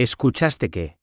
¿Escuchaste qué?